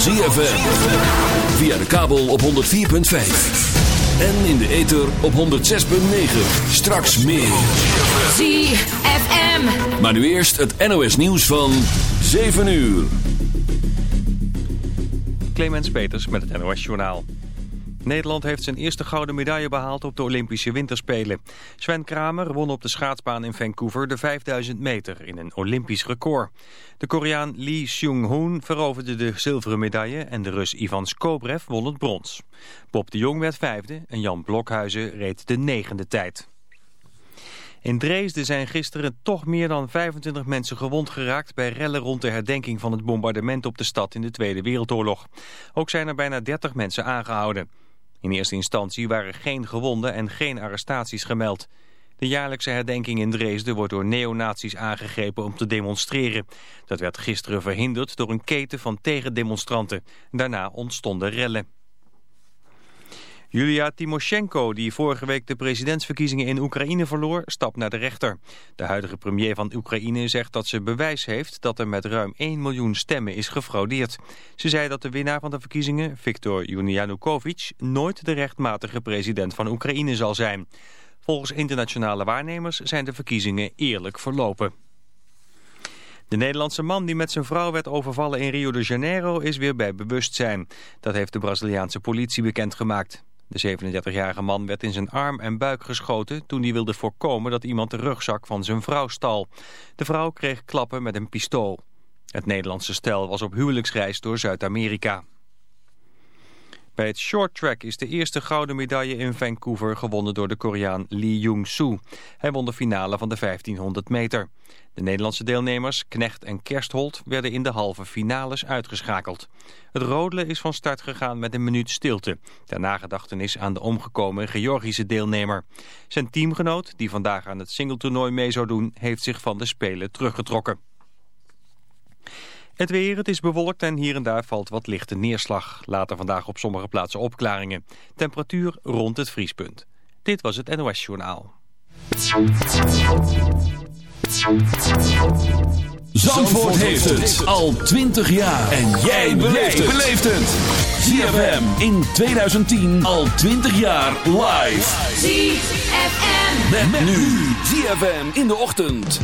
ZFM. Via de kabel op 104.5. En in de ether op 106.9. Straks meer. ZFM. Maar nu eerst het NOS nieuws van 7 uur. Clemens Peters met het NOS Journaal. Nederland heeft zijn eerste gouden medaille behaald op de Olympische Winterspelen. Sven Kramer won op de schaatsbaan in Vancouver de 5000 meter in een Olympisch record. De Koreaan Lee Seung-hoon veroverde de zilveren medaille en de Rus Ivan Skobrev won het brons. Bob de Jong werd vijfde en Jan Blokhuizen reed de negende tijd. In Dresden zijn gisteren toch meer dan 25 mensen gewond geraakt... bij rellen rond de herdenking van het bombardement op de stad in de Tweede Wereldoorlog. Ook zijn er bijna 30 mensen aangehouden. In eerste instantie waren geen gewonden en geen arrestaties gemeld. De jaarlijkse herdenking in Dresden wordt door neonazies aangegrepen om te demonstreren. Dat werd gisteren verhinderd door een keten van tegendemonstranten. Daarna ontstonden rellen. Julia Timoshenko, die vorige week de presidentsverkiezingen in Oekraïne verloor, stapt naar de rechter. De huidige premier van Oekraïne zegt dat ze bewijs heeft dat er met ruim 1 miljoen stemmen is gefraudeerd. Ze zei dat de winnaar van de verkiezingen, Viktor Yanukovych, nooit de rechtmatige president van Oekraïne zal zijn. Volgens internationale waarnemers zijn de verkiezingen eerlijk verlopen. De Nederlandse man die met zijn vrouw werd overvallen in Rio de Janeiro is weer bij bewustzijn. Dat heeft de Braziliaanse politie bekendgemaakt. De 37-jarige man werd in zijn arm en buik geschoten toen hij wilde voorkomen dat iemand de rugzak van zijn vrouw stal. De vrouw kreeg klappen met een pistool. Het Nederlandse stel was op huwelijksreis door Zuid-Amerika. Bij het short track is de eerste gouden medaille in Vancouver gewonnen door de Koreaan Lee Jung-soo. Hij won de finale van de 1500 meter. De Nederlandse deelnemers, Knecht en Kersthold, werden in de halve finales uitgeschakeld. Het rodelen is van start gegaan met een minuut stilte. Ter nagedachtenis aan de omgekomen Georgische deelnemer. Zijn teamgenoot, die vandaag aan het singletoernooi mee zou doen, heeft zich van de Spelen teruggetrokken. Het weer, het is bewolkt en hier en daar valt wat lichte neerslag. Later vandaag op sommige plaatsen opklaringen. Temperatuur rond het vriespunt. Dit was het NOS Journaal. Zandvoort heeft het al 20 jaar. En jij beleeft het. ZFM in 2010 al 20 jaar live. ZFM. Met, nu. ZFM in de ochtend.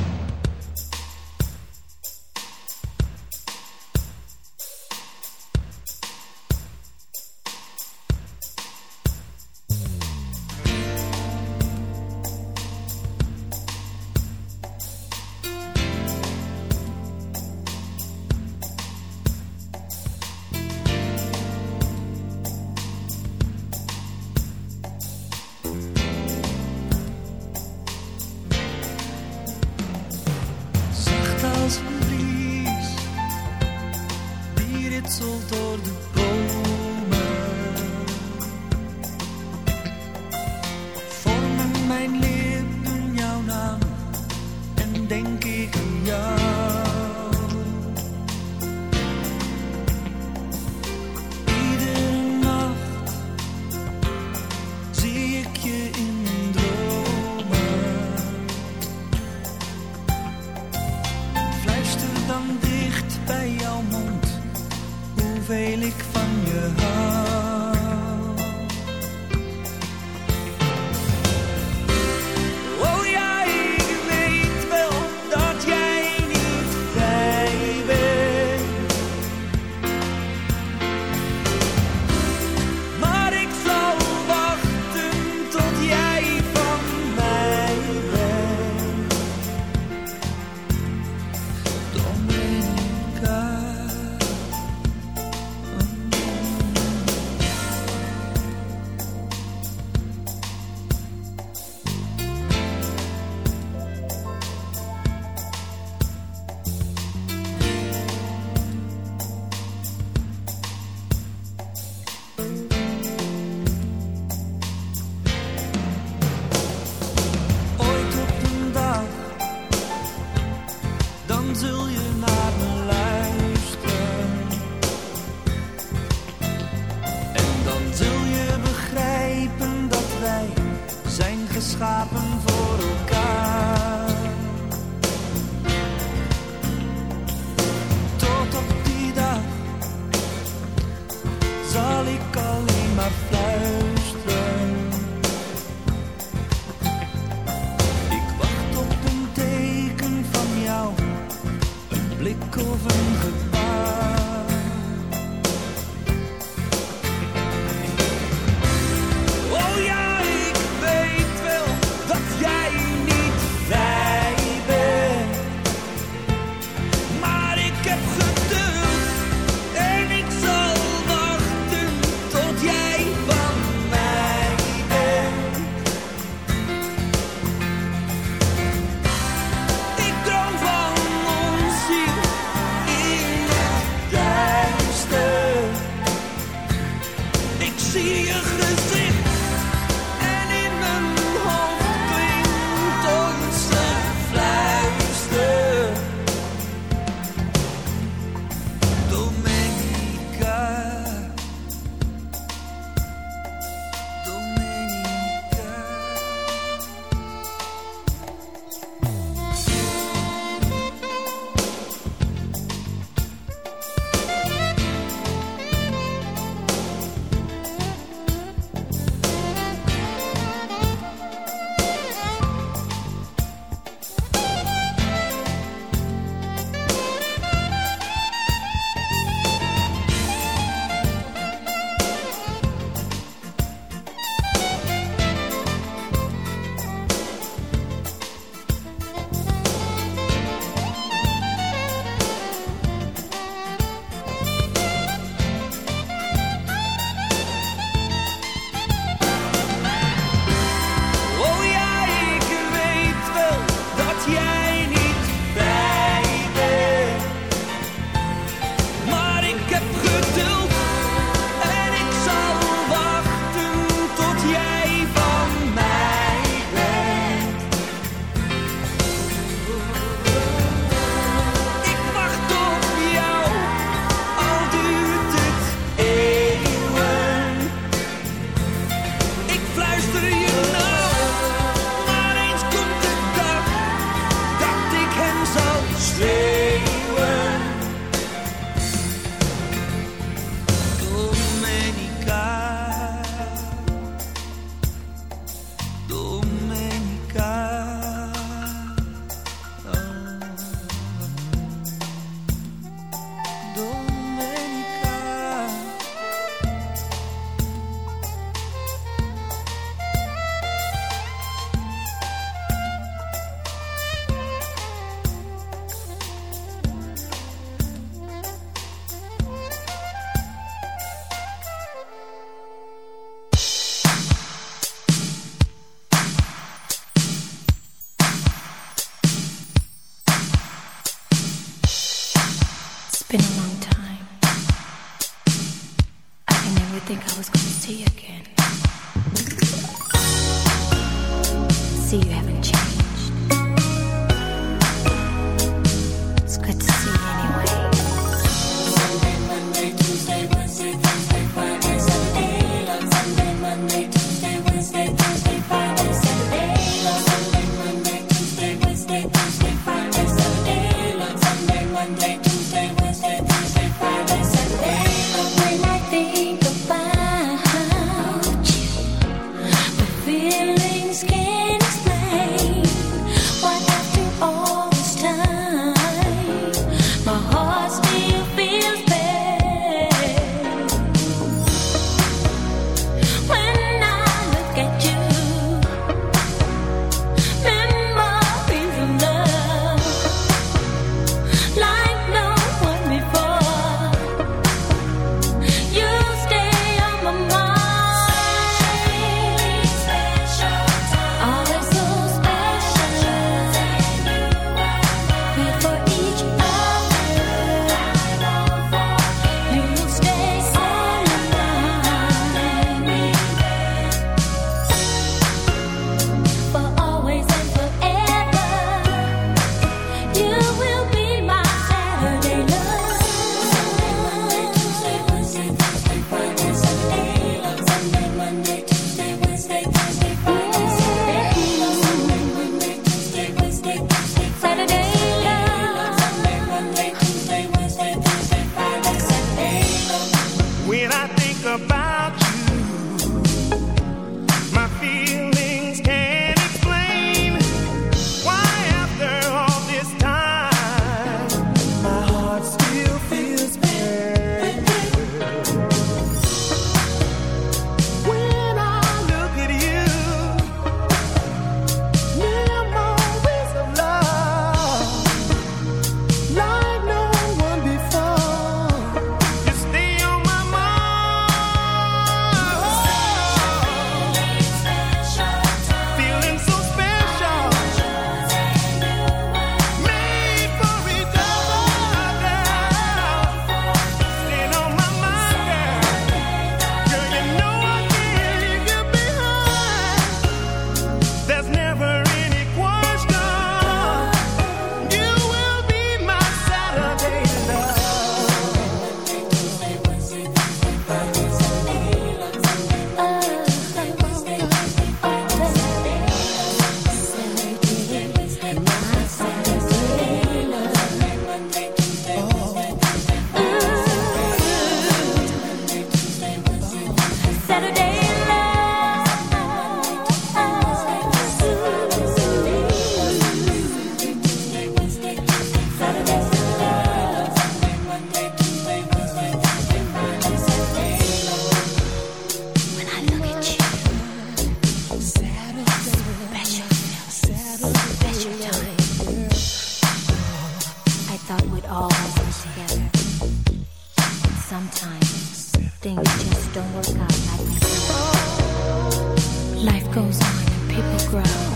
Sometimes things just don't work out like we thought. Life goes on and people grow.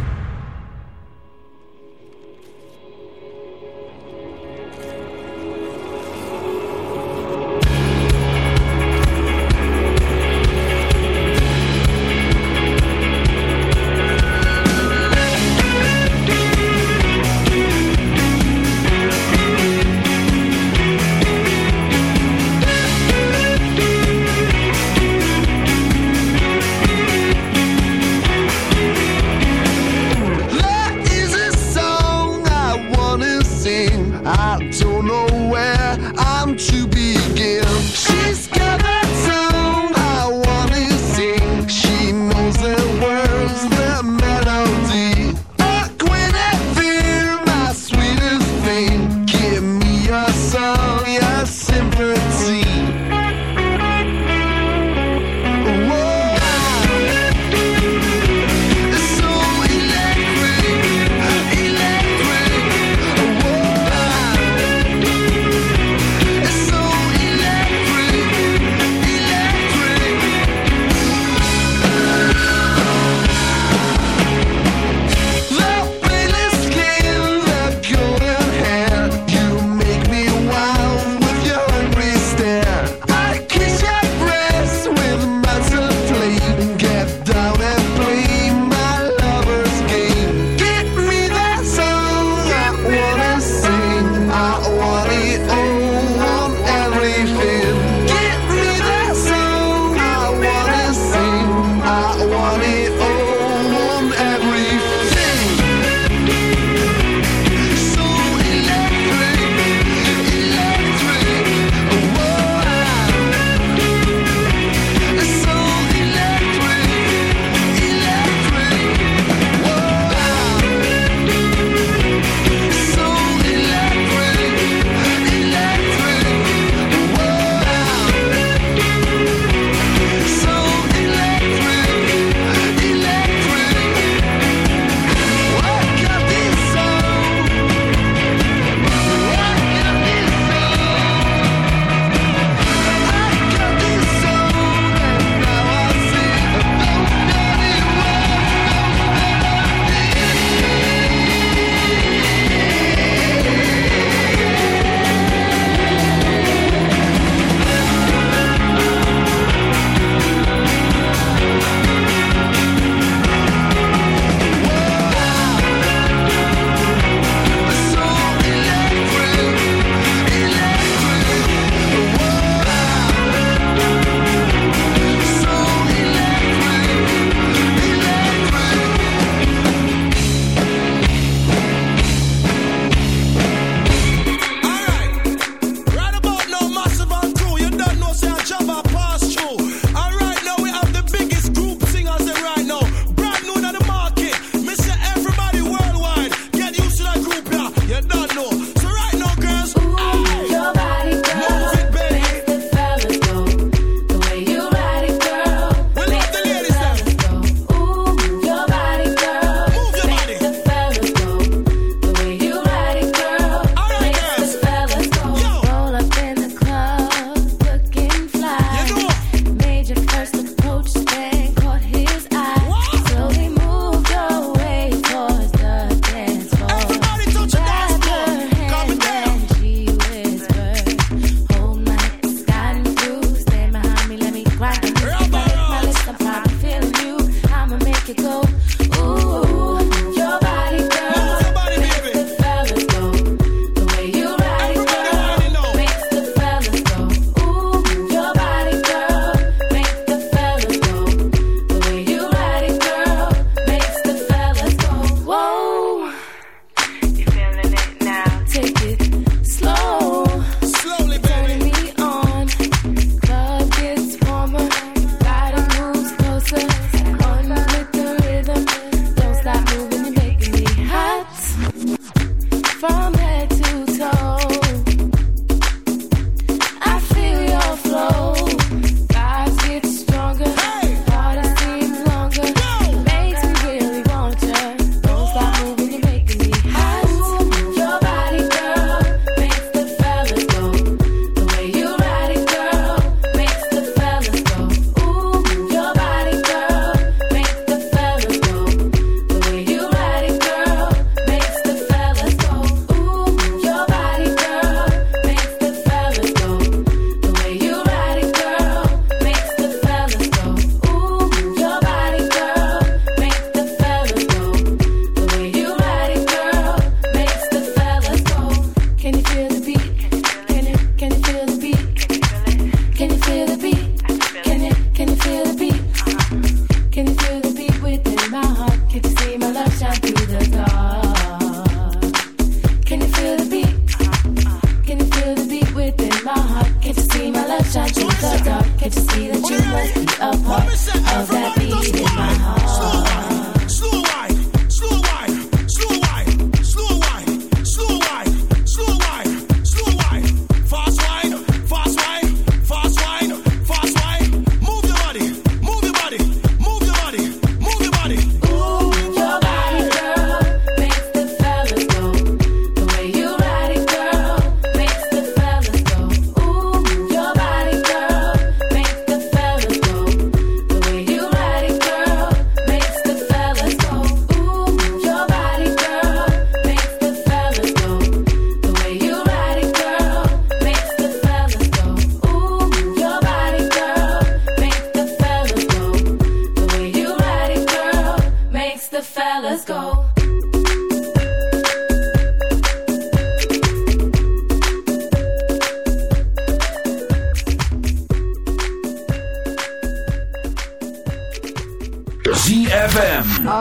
come to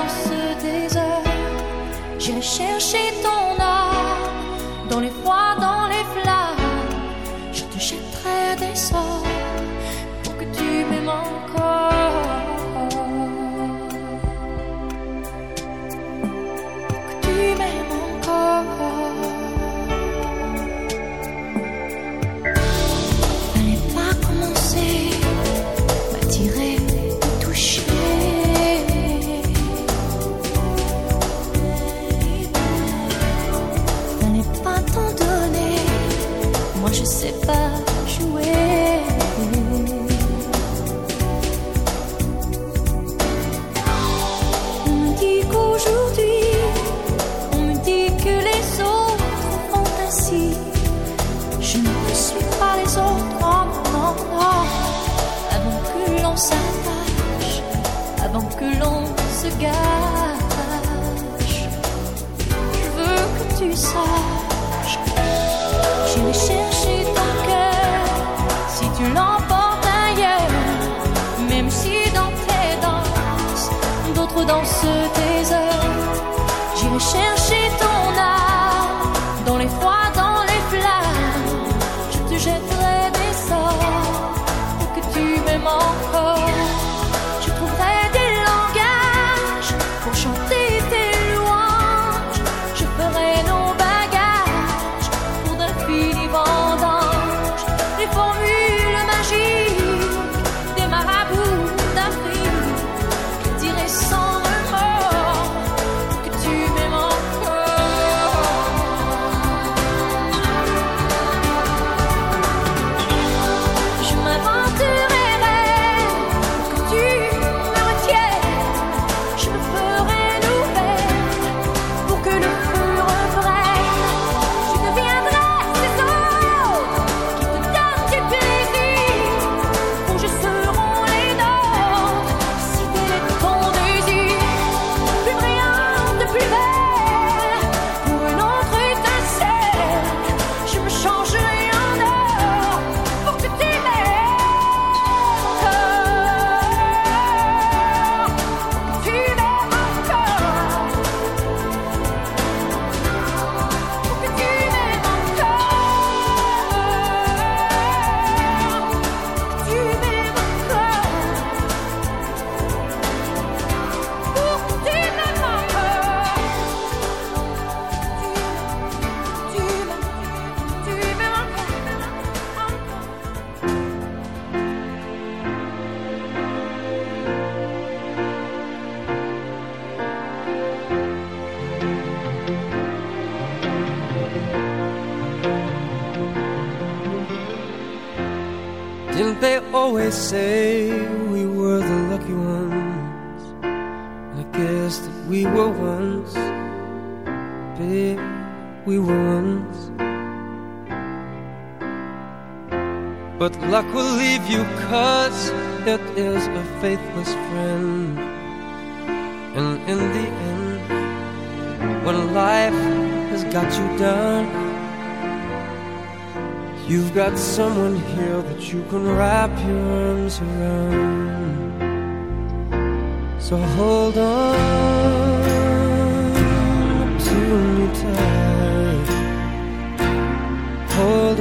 danse des heures. Je cherchais ton âme. se gâche. Je veux que tu saches.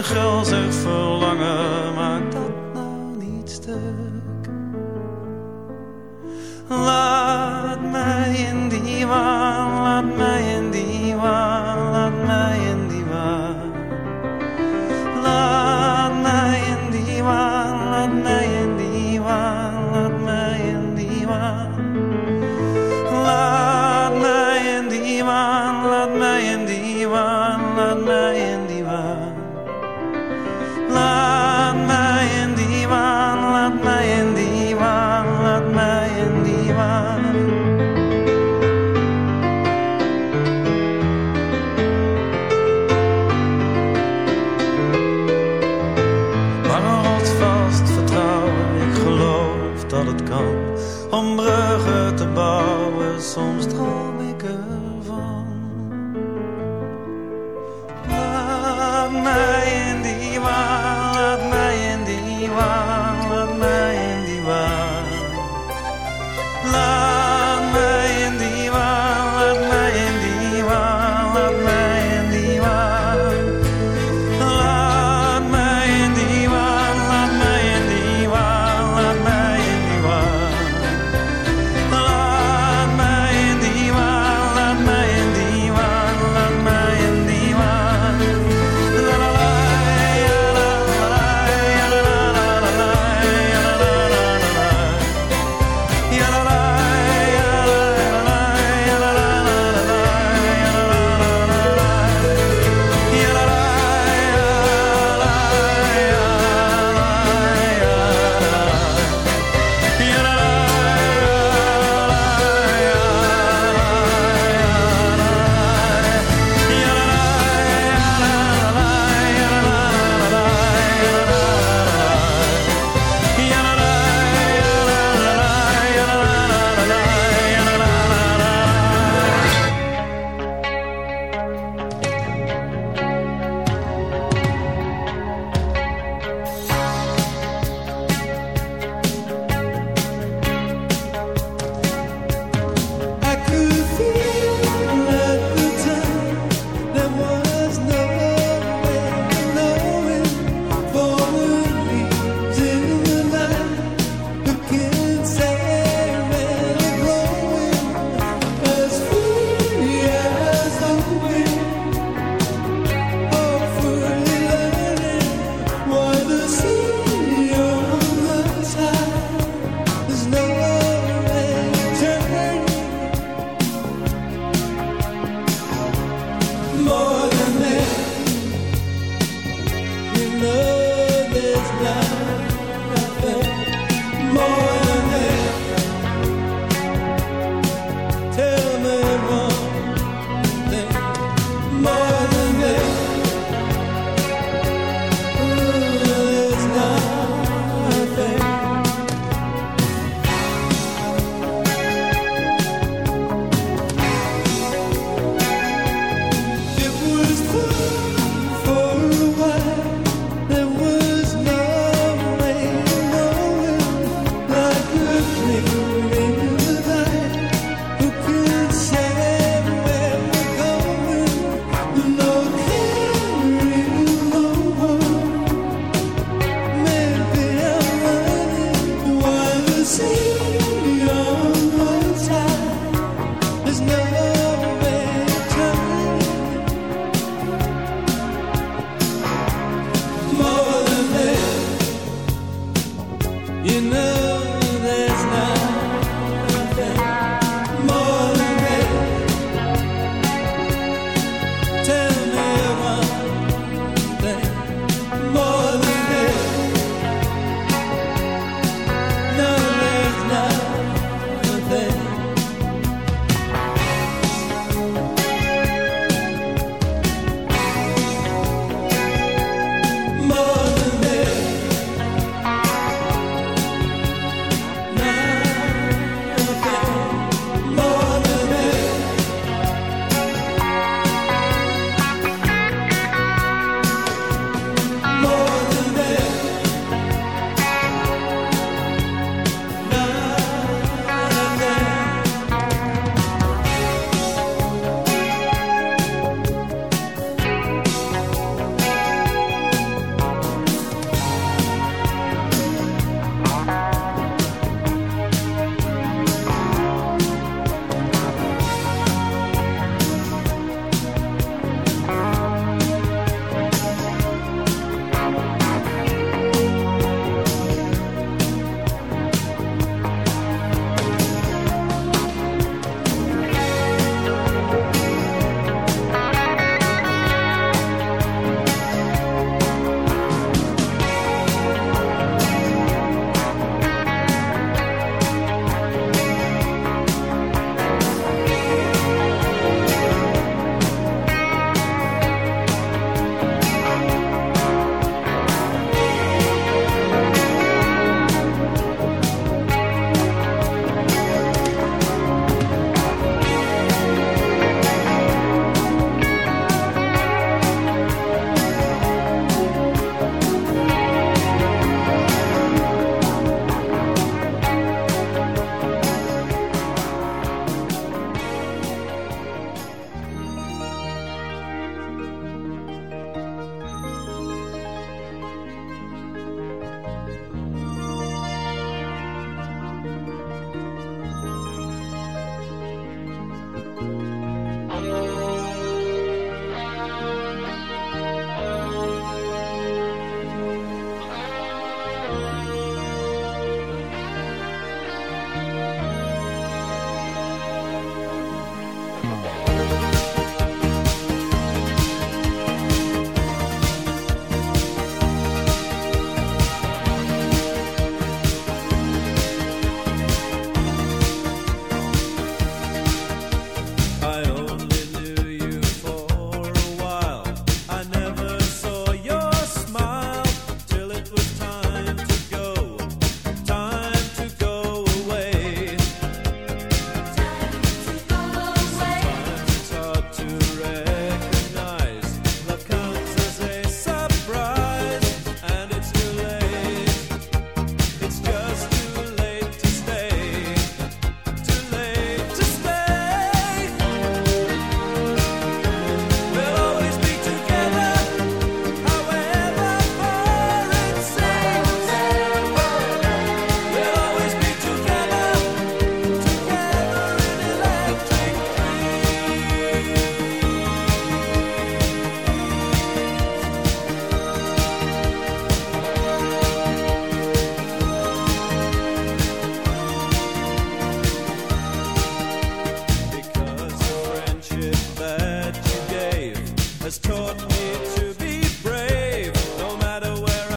Een gulzig verlangen